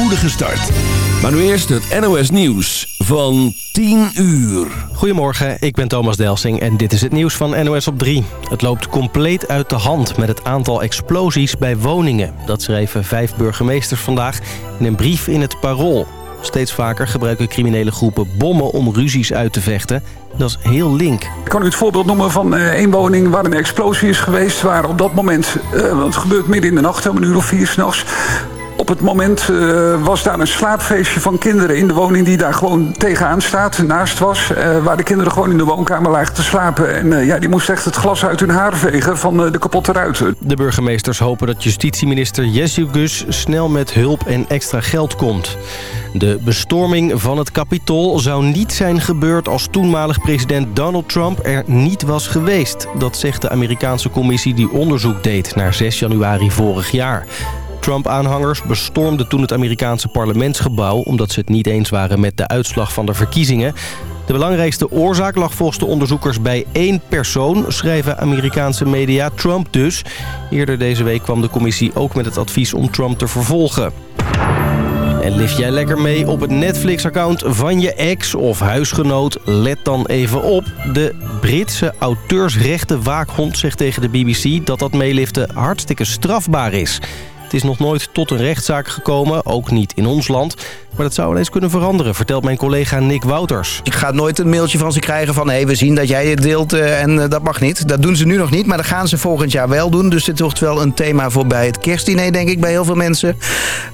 spoedige start. Maar nu eerst het NOS Nieuws van 10 uur. Goedemorgen, ik ben Thomas Delsing en dit is het nieuws van NOS op 3. Het loopt compleet uit de hand met het aantal explosies bij woningen. Dat schreven vijf burgemeesters vandaag in een brief in het Parool. Steeds vaker gebruiken criminele groepen bommen om ruzies uit te vechten. Dat is heel link. Ik kan u het voorbeeld noemen van uh, één woning waar een explosie is geweest. Waar op dat moment, uh, want het gebeurt midden in de nacht, om een uur of vier s'nachts. Op het moment uh, was daar een slaapfeestje van kinderen in de woning die daar gewoon tegenaan staat, naast was. Uh, waar de kinderen gewoon in de woonkamer lagen te slapen. En uh, ja, die moesten echt het glas uit hun haar vegen van de kapotte ruiten. De burgemeesters hopen dat justitieminister Gus snel met hulp en extra geld komt. De bestorming van het Capitool zou niet zijn gebeurd als toenmalig president Donald Trump er niet was geweest. Dat zegt de Amerikaanse commissie die onderzoek deed naar 6 januari vorig jaar. Trump-aanhangers bestormden toen het Amerikaanse parlementsgebouw... omdat ze het niet eens waren met de uitslag van de verkiezingen. De belangrijkste oorzaak lag volgens de onderzoekers bij één persoon... schrijven Amerikaanse media, Trump dus. Eerder deze week kwam de commissie ook met het advies om Trump te vervolgen. En lift jij lekker mee op het Netflix-account van je ex of huisgenoot? Let dan even op. De Britse auteursrechtenwaakhond zegt tegen de BBC... dat dat meeliften hartstikke strafbaar is... Het is nog nooit tot een rechtszaak gekomen, ook niet in ons land. Maar dat zou ineens kunnen veranderen, vertelt mijn collega Nick Wouters. Ik ga nooit een mailtje van ze krijgen van... hé, hey, we zien dat jij het deelt uh, en uh, dat mag niet. Dat doen ze nu nog niet, maar dat gaan ze volgend jaar wel doen. Dus dit wordt wel een thema voor bij het kerstdiner, denk ik, bij heel veel mensen.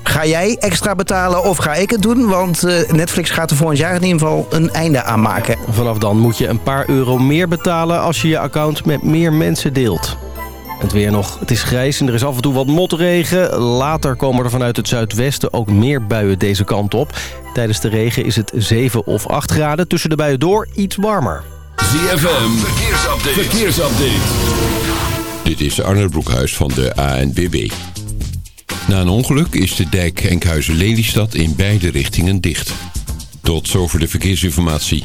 Ga jij extra betalen of ga ik het doen? Want uh, Netflix gaat er volgend jaar in ieder geval een einde aan maken. Vanaf dan moet je een paar euro meer betalen... als je je account met meer mensen deelt. Het weer nog. Het is grijs en er is af en toe wat motregen. Later komen er vanuit het zuidwesten ook meer buien deze kant op. Tijdens de regen is het 7 of 8 graden. Tussen de buien door iets warmer. ZFM, verkeersupdate. verkeersupdate. Dit is Arnold Broekhuis van de ANBB. Na een ongeluk is de dijk Enkhuizen-Lelystad in beide richtingen dicht. Tot zover de verkeersinformatie.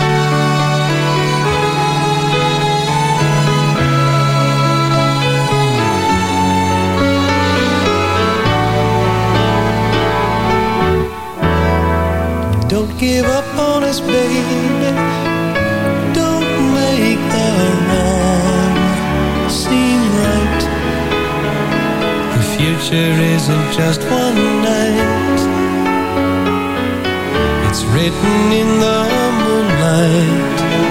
Don't give up on us, baby. Don't make the wrong seem right. The future isn't just one night. It's written in the moonlight.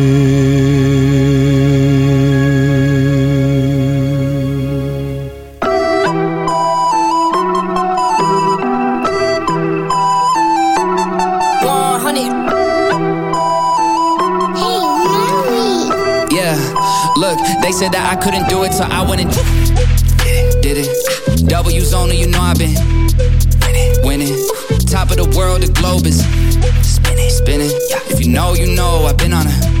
Couldn't do it, so I went and did it. W's only, you know I've been winning. Top of the world, the globe is spinning, spinning. If you know, you know, I've been on a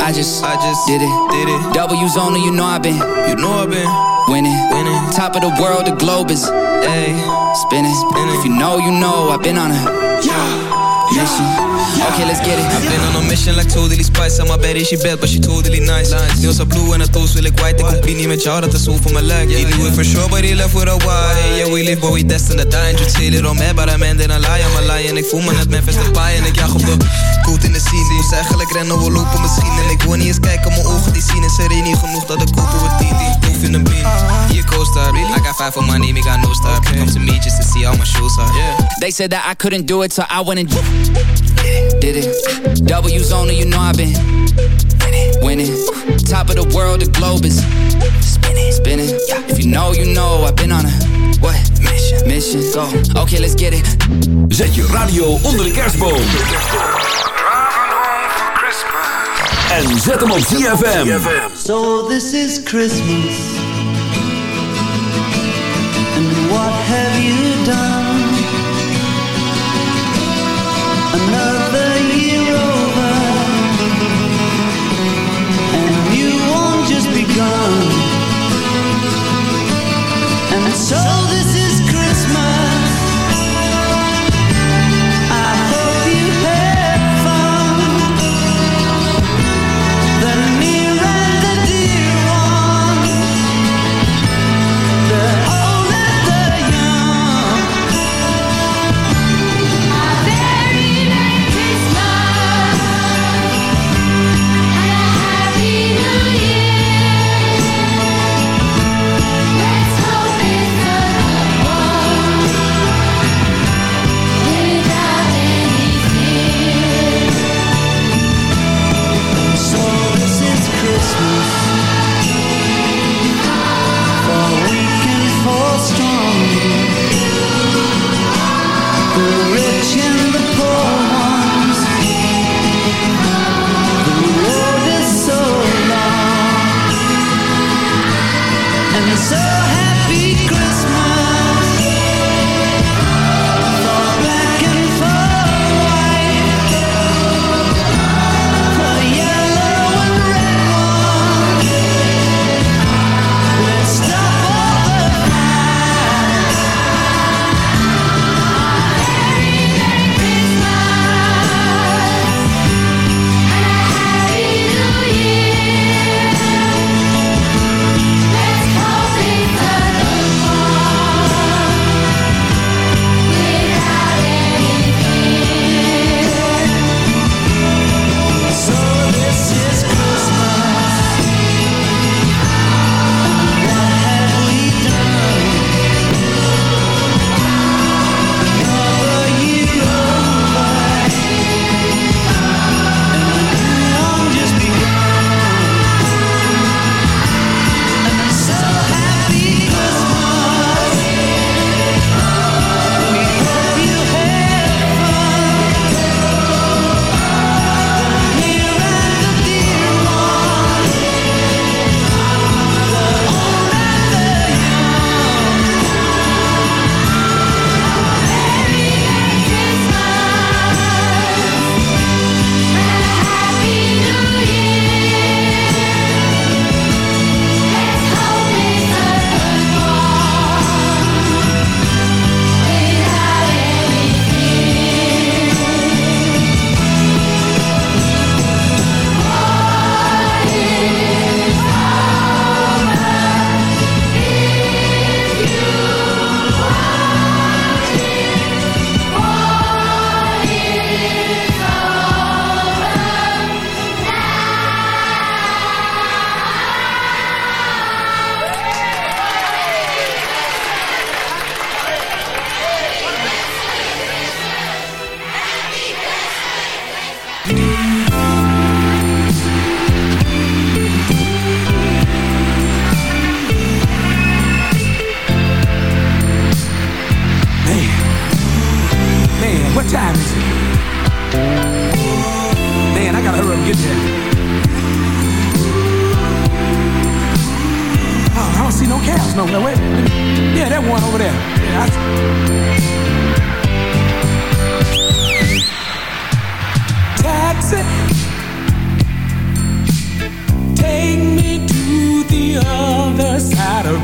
I just, I just did it, did it. W's only, you know I've been, you know I've been winning, winning. Top of the world, the globe is, ayy, spinning, spinning. If you know, you know, I've been on a, yeah, Mission. Okay, let's get it. I've been on a mission like totally spice. I'm my baddie, she bad, but she totally nice. Nails are blue en het toast wil ik white. Ik compie niet met jou, dat is zo voor mijn lijk. He knew it for sure, but he left with a why. Yeah, we live, but we destined to die. And you say it on me, but I'm ending a lie. I'm a lie. En ik voel me net Memphis Depay. En ik jag op de coat in de scene. Moest eigenlijk rennen, we lopen misschien. En ik wil niet eens kijken, mijn ogen die zien. En ze niet genoeg dat ik kopen we 10 die proef in een beam. Hier co-star, really? I got five for my name, I got no star. Come to me just to see how my shoes are. Yeah. They said that I couldn't do it, so I went and did it. W's only, you know I've been winning. Top of the world, the globe is spinning. spinning. If you know, you know, I've been on a what? Mission. Mission. Go. Okay, let's get it. Zet je radio onder de kerstboom. En zet hem op ZFM. So this is Christmas. And what won't. And so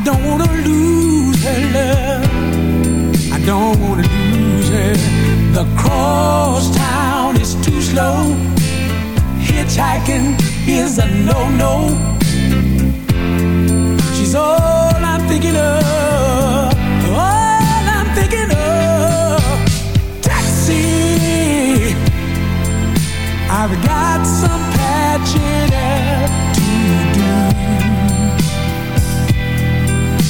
I don't wanna lose her love. I don't wanna lose her. The cross town is too slow. Hitchhiking is a no-no. She's all I'm thinking of.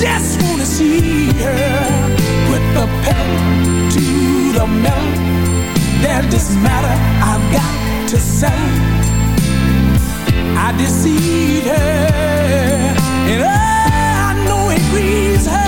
just wanna see her. Put the pedal to the metal. There's this matter I've got to settle. I deceived her, and oh, I know it grieves her.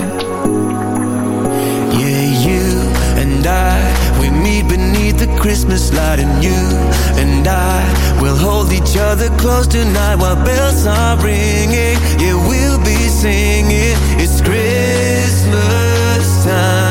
Christmas light, and you and I will hold each other close tonight while bells are ringing. Yeah, we'll be singing. It's Christmas time.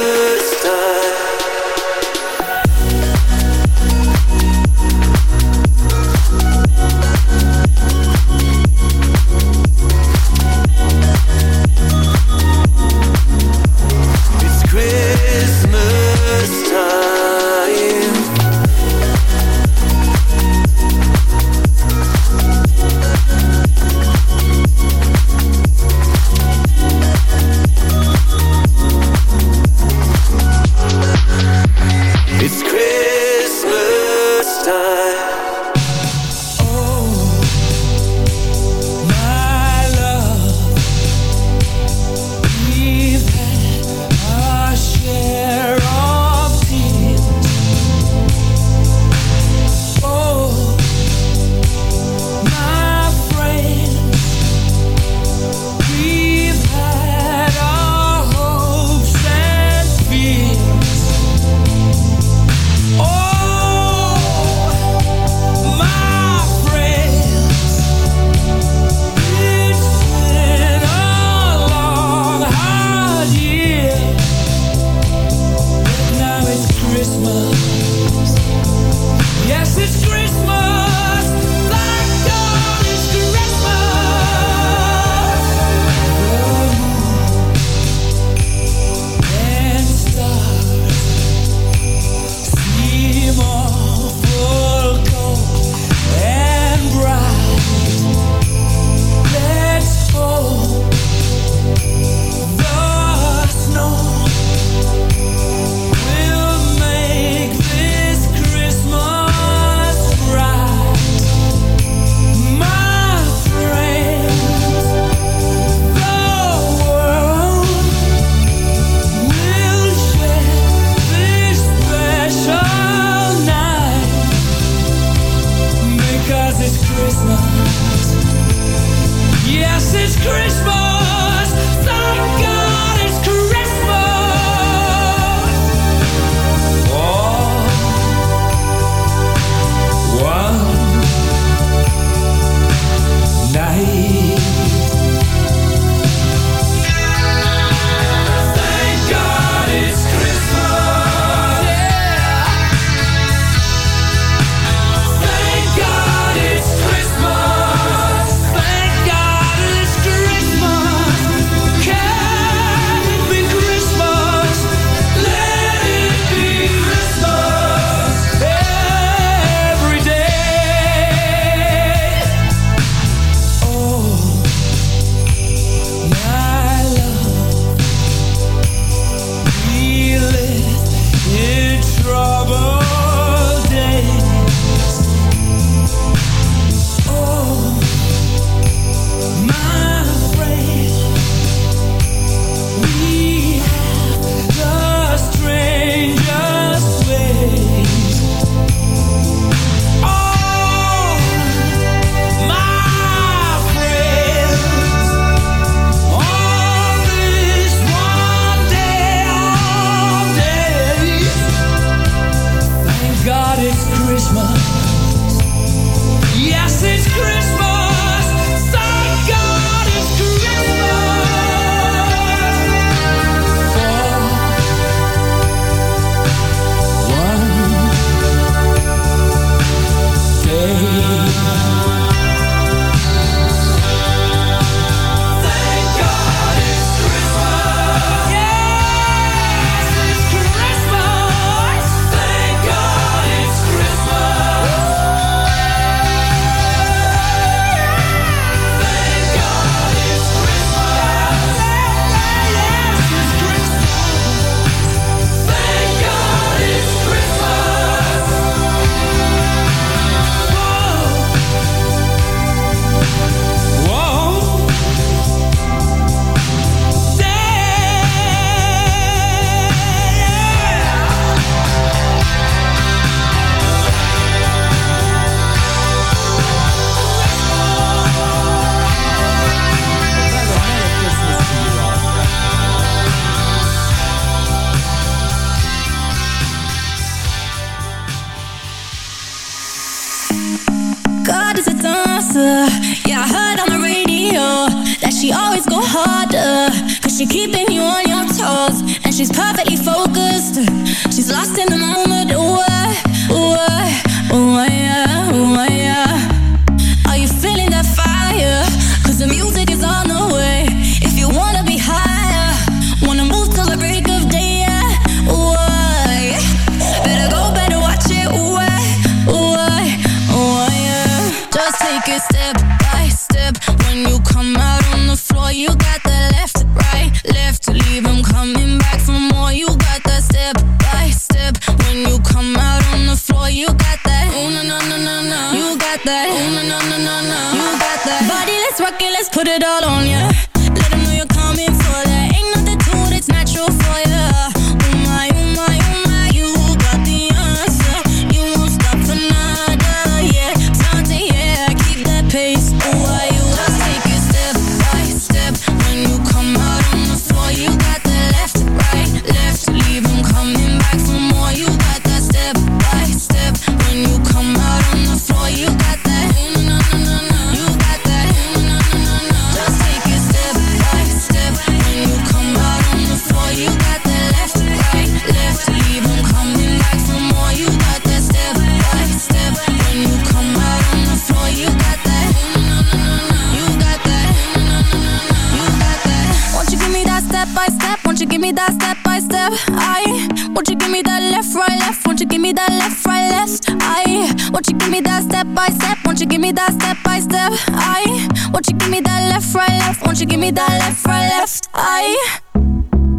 that left, right, left I.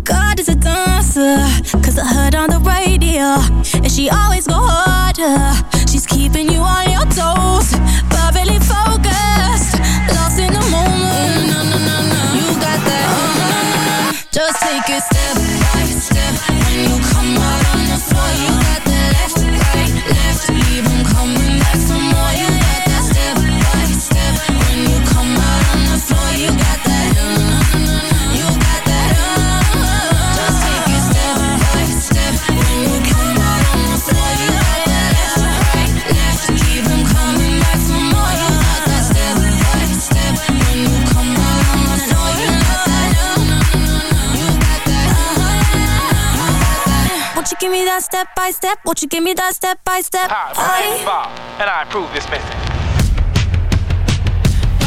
God is a dancer Cause I heard on the radio And she always go harder. She's keeping you on your toes Perfectly focused Lost in the moment. You got that. Uh-huh. Just take a step. That step by step? Won't you give me that step by step? Hi, my name is Bob, and I approve this message.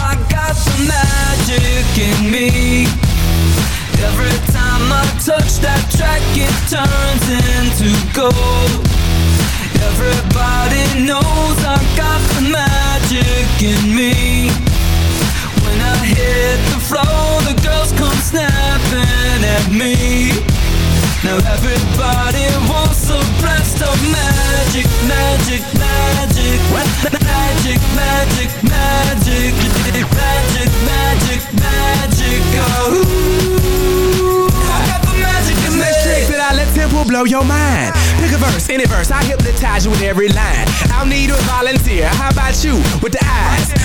I got the magic in me. Every time I touch that track, it turns into gold. Everybody knows I got the magic in me. When I hit the floor, the girls come snapping at me. Now everybody wants a blast of magic, magic, magic. Magic, magic, magic. Magic, magic, magic. Oh, I got the magic in me. Next that I let simple blow your mind. Pick a verse, any verse, I hypnotize you with every line. I'll need a volunteer, how about you with the eyes?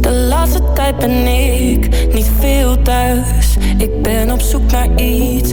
De laatste tijd ben ik niet veel thuis. Ik ben op zoek naar iets,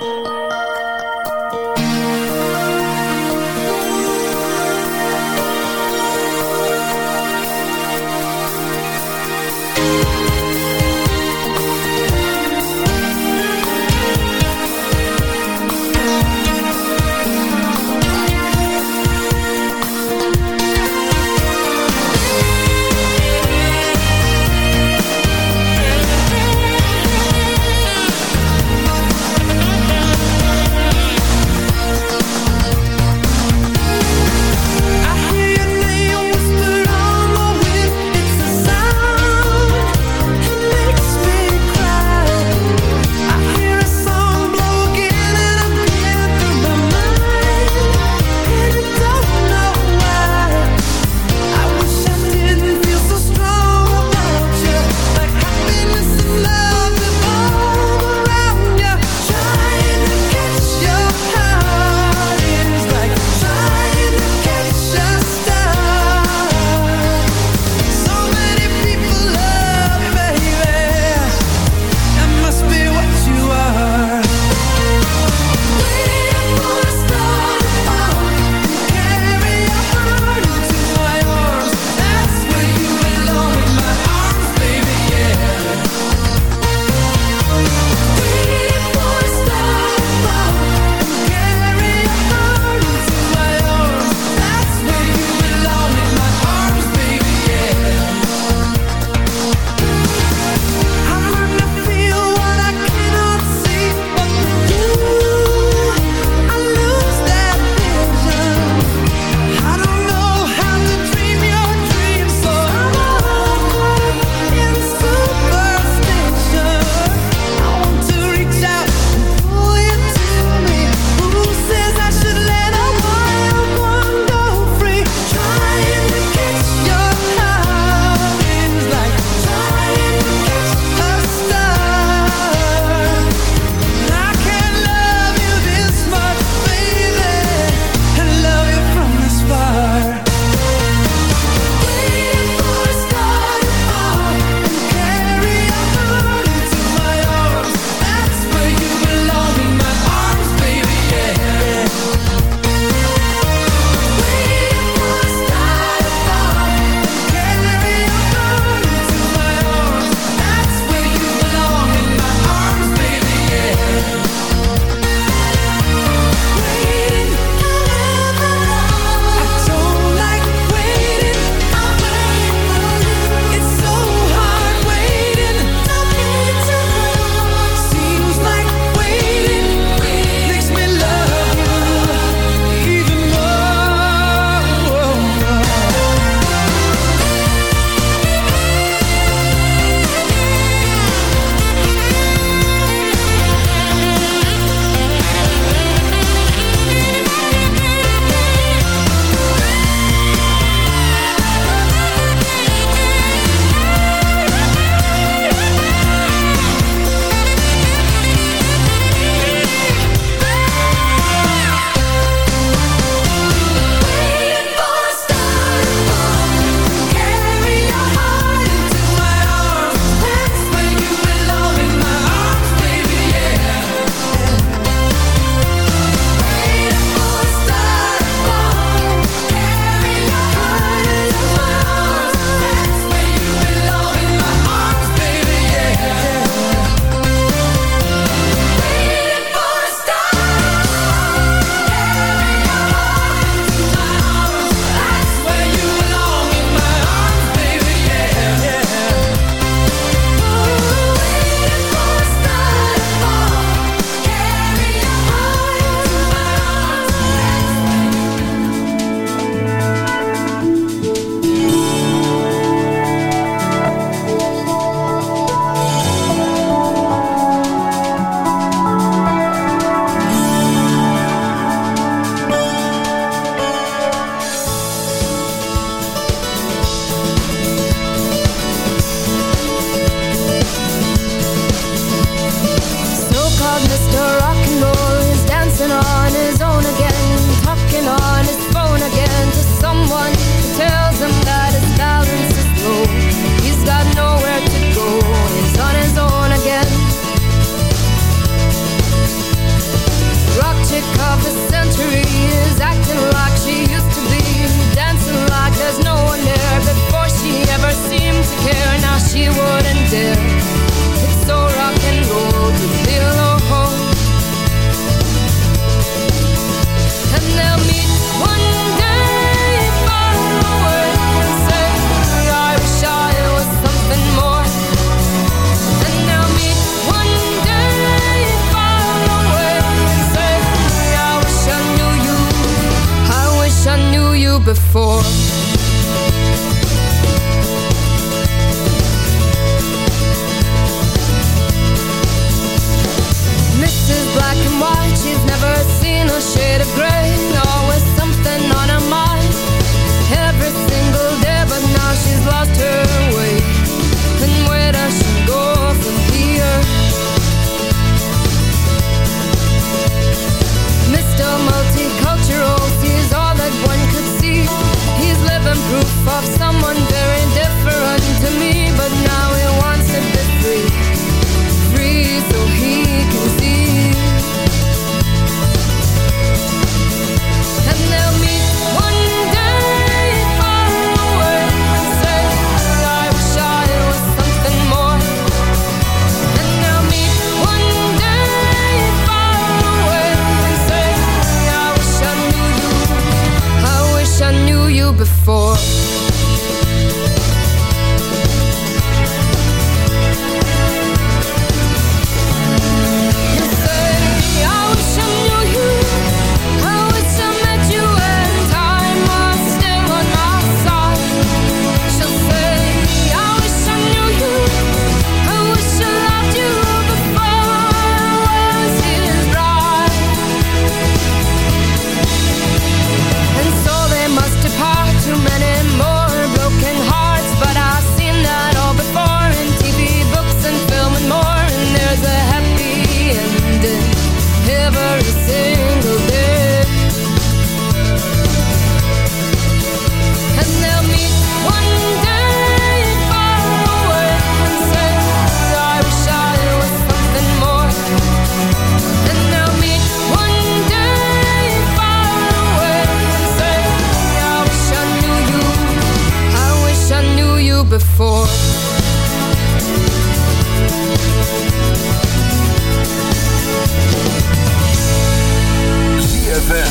night. So-called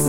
was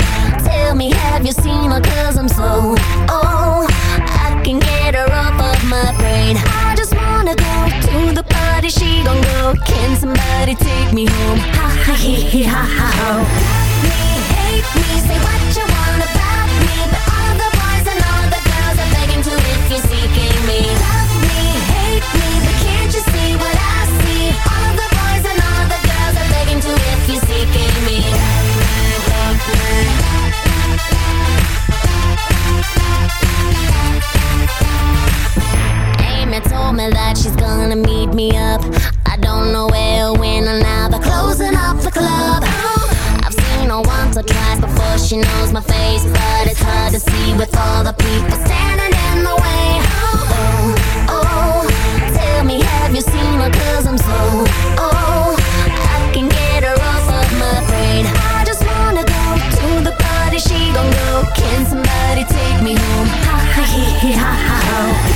tell me, have you seen her? Cause I'm so, oh, I can get her off of my brain. I just wanna go to the party, she gon' go. Can somebody take me home? Ha ha he he ha ha ho. Me, hate me, say what you want about me, but all the boys and all the girls are begging to you're seeking me. Love me, hate me, but can't you see what I see? All the boys and all the girls are begging to you're seeking me. Love me, love told me that she's gonna meet me up. I don't know where, or when, or now. They're closing up the club. Oh, I've seen her once or twice before she knows my face, but it's hard to see with all the people standing in the way. Oh, oh, tell me, have you seen her? Cause I'm so, oh, I can get her off of my brain. I just wanna go to the party, she gon' go. Can somebody take me home? Ha ha ha ha ho.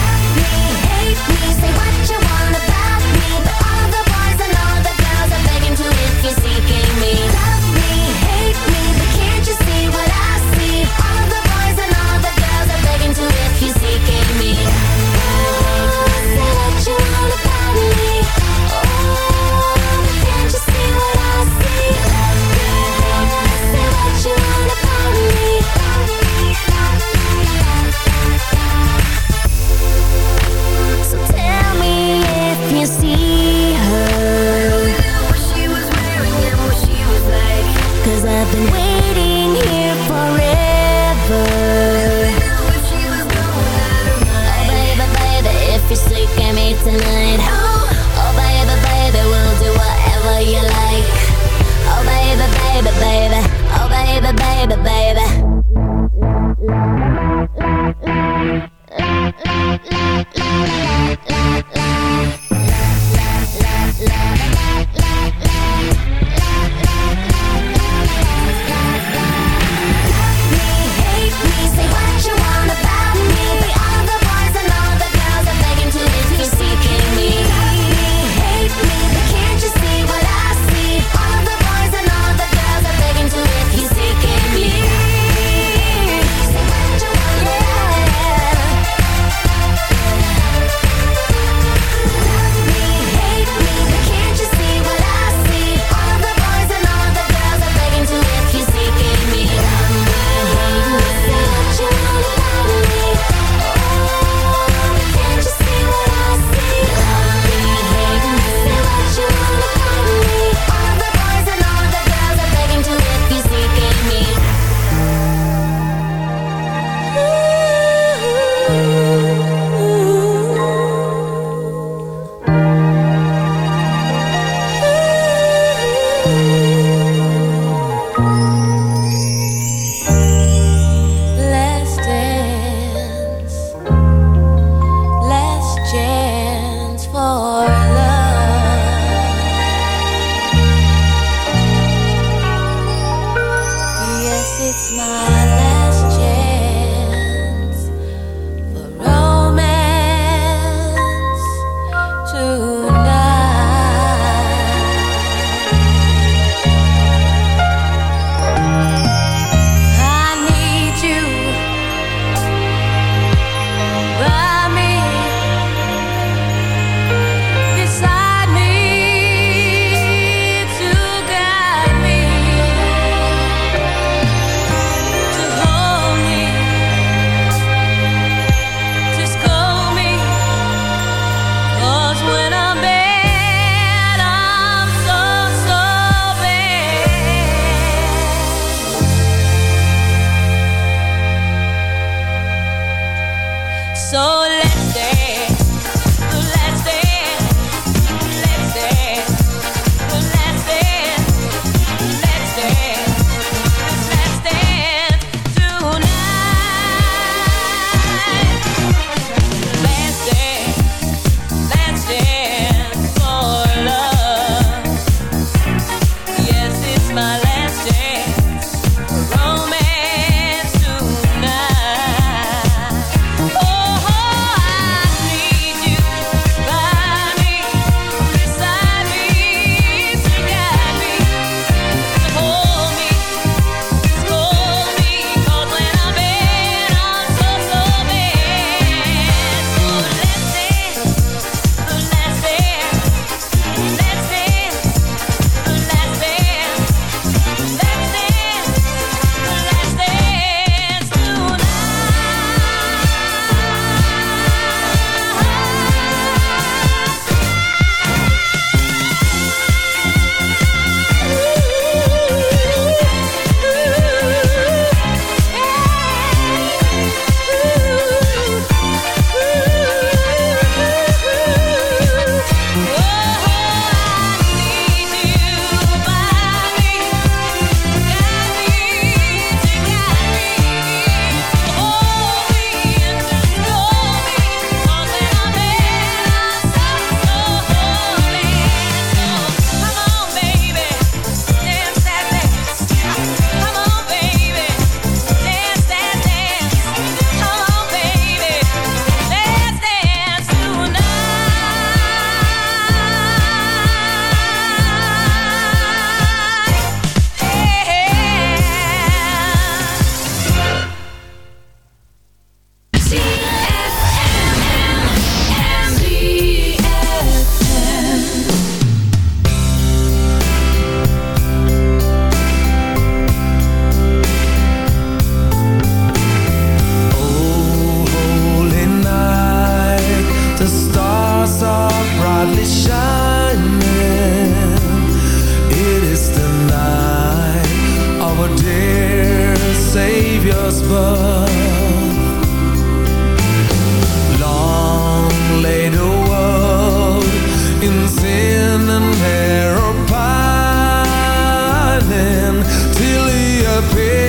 burning till he appears.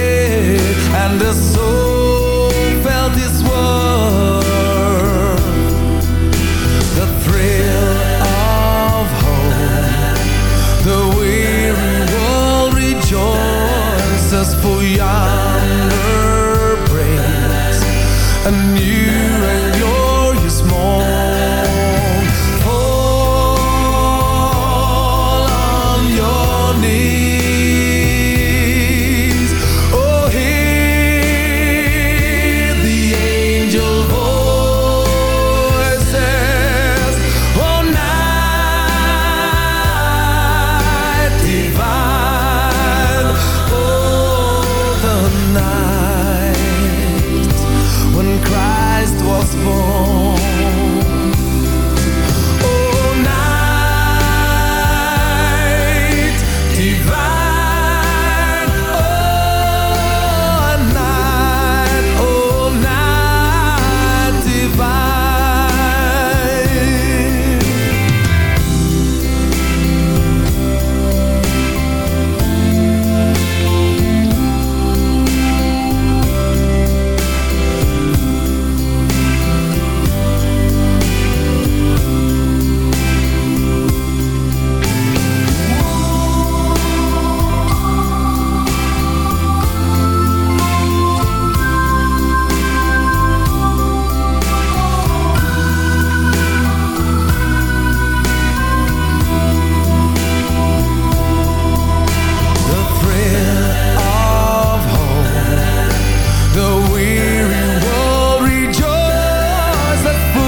the fool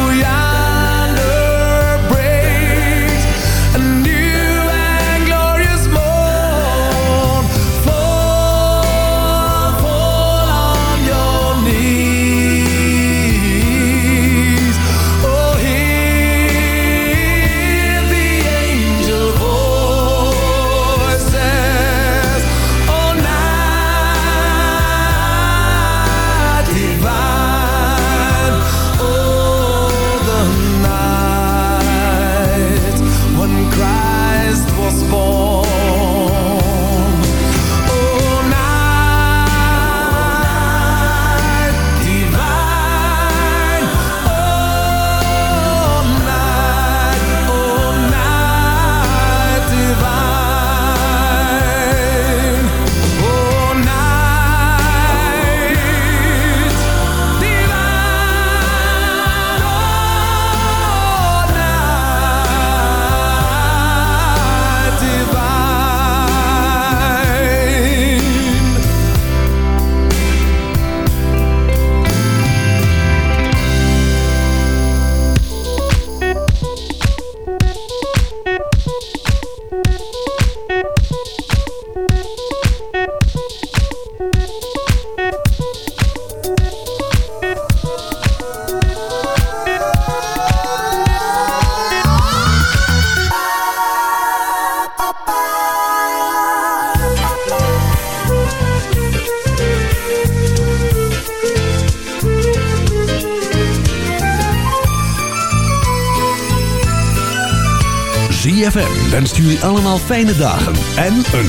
fijne dagen en een